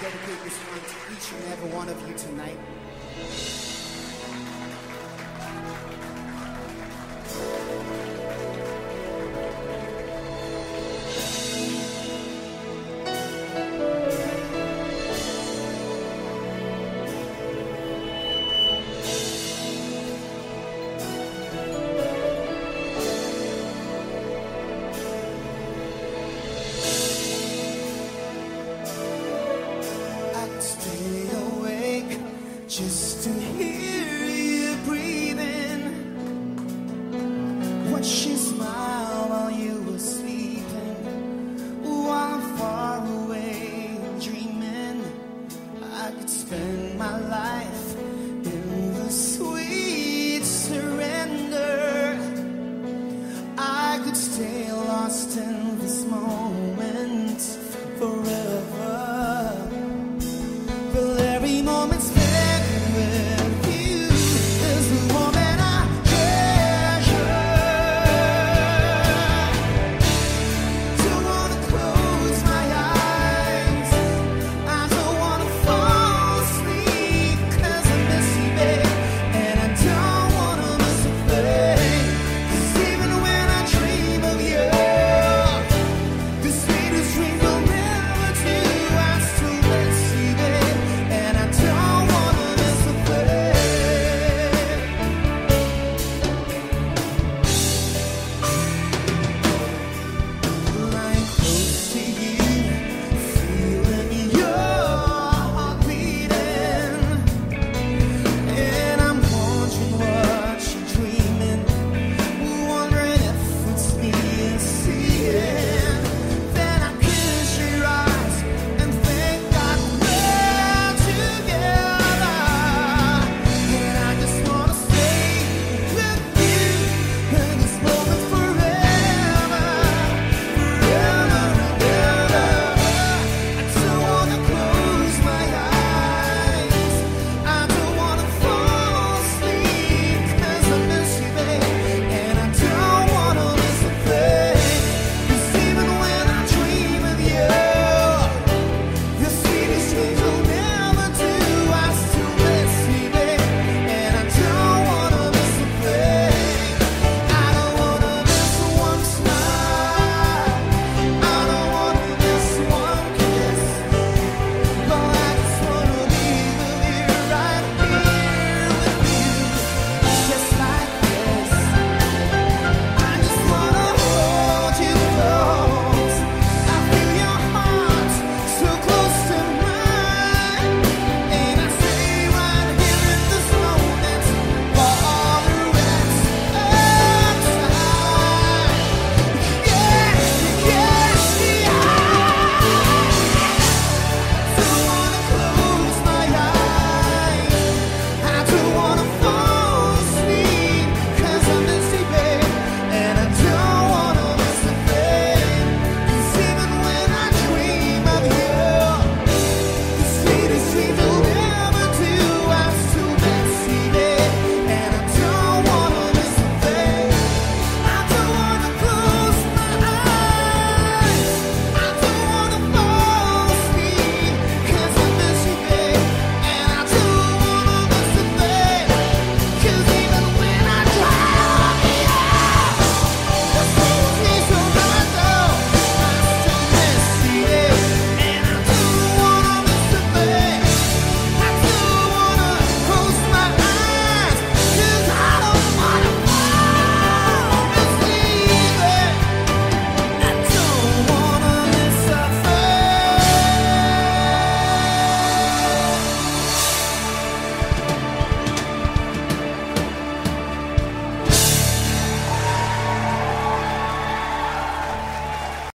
dedicate this one to each and every one of you tonight. Just to hear you breathing, watch you smile while you were sleeping, while I'm far away dreaming, I could spend my life.